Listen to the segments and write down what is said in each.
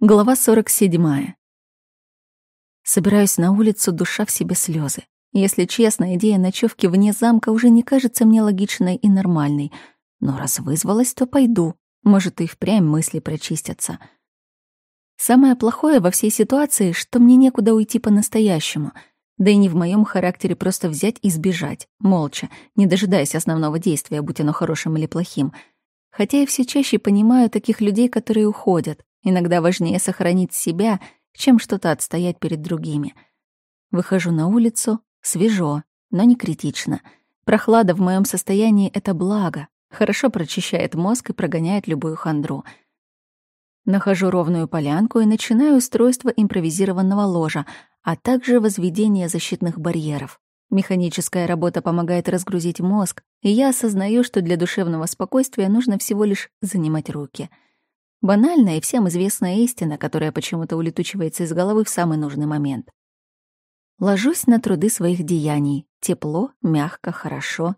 Глава 47. Собираюсь на улицу, душа в себе слезы. Если честно, идея ночевки вне замка уже не кажется мне логичной и нормальной. Но раз вызвалась, то пойду. Может, и впрямь мысли прочистятся. Самое плохое во всей ситуации, что мне некуда уйти по-настоящему. Да и не в моем характере просто взять и сбежать, молча, не дожидаясь основного действия, будь оно хорошим или плохим. Хотя я все чаще понимаю таких людей, которые уходят, Иногда важнее сохранить себя, чем что-то отстоять перед другими. Выхожу на улицу, свежо, но не критично. Прохлада в моем состоянии — это благо. Хорошо прочищает мозг и прогоняет любую хандру. Нахожу ровную полянку и начинаю устройство импровизированного ложа, а также возведение защитных барьеров. Механическая работа помогает разгрузить мозг, и я осознаю, что для душевного спокойствия нужно всего лишь занимать руки — Банальная и всем известная истина, которая почему-то улетучивается из головы в самый нужный момент. Ложусь на труды своих деяний. Тепло, мягко, хорошо.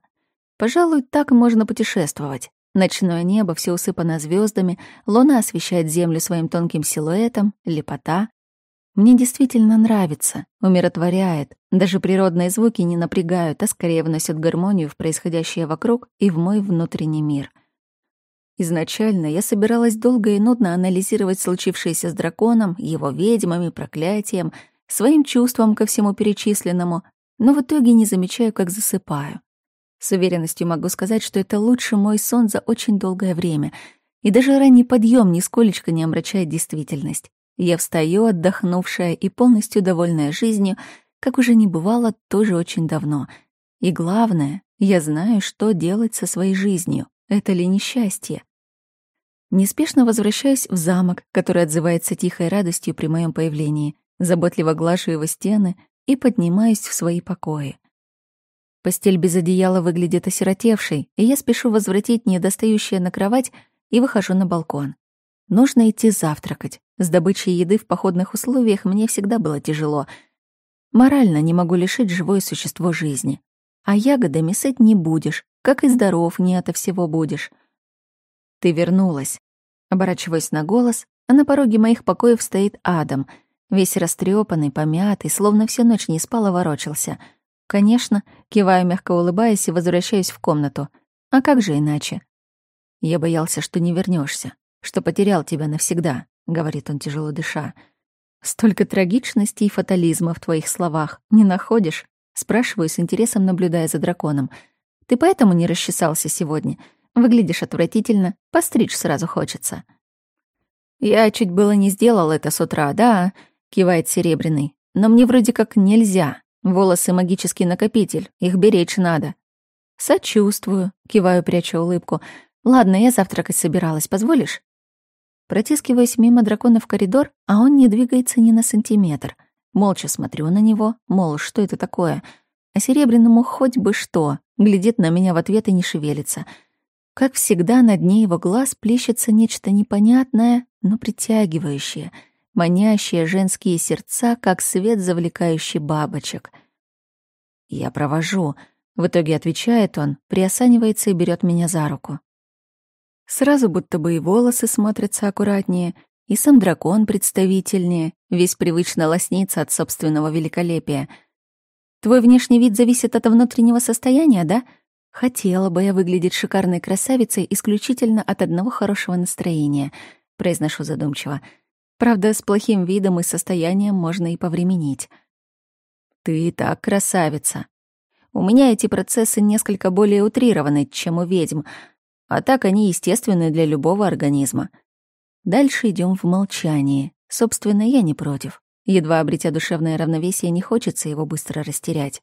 Пожалуй, так можно путешествовать. Ночное небо все усыпано звездами, луна освещает землю своим тонким силуэтом, лепота. Мне действительно нравится, умиротворяет. Даже природные звуки не напрягают, а скорее вносят гармонию в происходящее вокруг и в мой внутренний мир — Изначально я собиралась долго и нудно анализировать случившееся с драконом, его ведьмами, проклятием, своим чувством ко всему перечисленному, но в итоге не замечаю, как засыпаю. С уверенностью могу сказать, что это лучший мой сон за очень долгое время, и даже ранний подъем нисколечко не омрачает действительность. Я встаю, отдохнувшая и полностью довольная жизнью, как уже не бывало тоже очень давно. И главное, я знаю, что делать со своей жизнью. Это ли несчастье? Неспешно возвращаюсь в замок, который отзывается тихой радостью при моем появлении, заботливо глажу его стены и поднимаюсь в свои покои. Постель без одеяла выглядит осиротевшей, и я спешу возвратить недостающее на кровать и выхожу на балкон. Нужно идти завтракать. С добычей еды в походных условиях мне всегда было тяжело. Морально не могу лишить живое существо жизни. А ягодами сыть не будешь, как и здоров не ото всего будешь. Ты вернулась. Оборачиваясь на голос, а на пороге моих покоев стоит Адам, весь растрепанный, помятый, словно всю ночь не спал, а ворочался. Конечно, киваю, мягко улыбаясь, и возвращаюсь в комнату. А как же иначе? Я боялся, что не вернешься, что потерял тебя навсегда, говорит он, тяжело дыша. Столько трагичности и фатализма в твоих словах. Не находишь? Спрашиваю с интересом, наблюдая за драконом. Ты поэтому не расчесался сегодня? Выглядишь отвратительно, постричь сразу хочется». «Я чуть было не сделал это с утра, да?» — кивает Серебряный. «Но мне вроде как нельзя. Волосы — магический накопитель, их беречь надо». «Сочувствую», — киваю, пряча улыбку. «Ладно, я завтракать собиралась, позволишь?» Протискиваясь мимо дракона в коридор, а он не двигается ни на сантиметр. Молча смотрю на него, мол, что это такое? А Серебряному хоть бы что, глядит на меня в ответ и не шевелится — как всегда, на дне его глаз плещется нечто непонятное, но притягивающее, манящее женские сердца, как свет, завлекающий бабочек. «Я провожу», — в итоге отвечает он, приосанивается и берет меня за руку. Сразу будто бы и волосы смотрятся аккуратнее, и сам дракон представительнее, весь привычно лоснится от собственного великолепия. «Твой внешний вид зависит от внутреннего состояния, да?» Хотела бы я выглядеть шикарной красавицей исключительно от одного хорошего настроения, произношу задумчиво. Правда, с плохим видом и состоянием можно и повременить. Ты и так красавица. У меня эти процессы несколько более утрированы, чем у ведьм, а так они естественны для любого организма. Дальше идем в молчании. Собственно, я не против. Едва обретя душевное равновесие, не хочется его быстро растерять.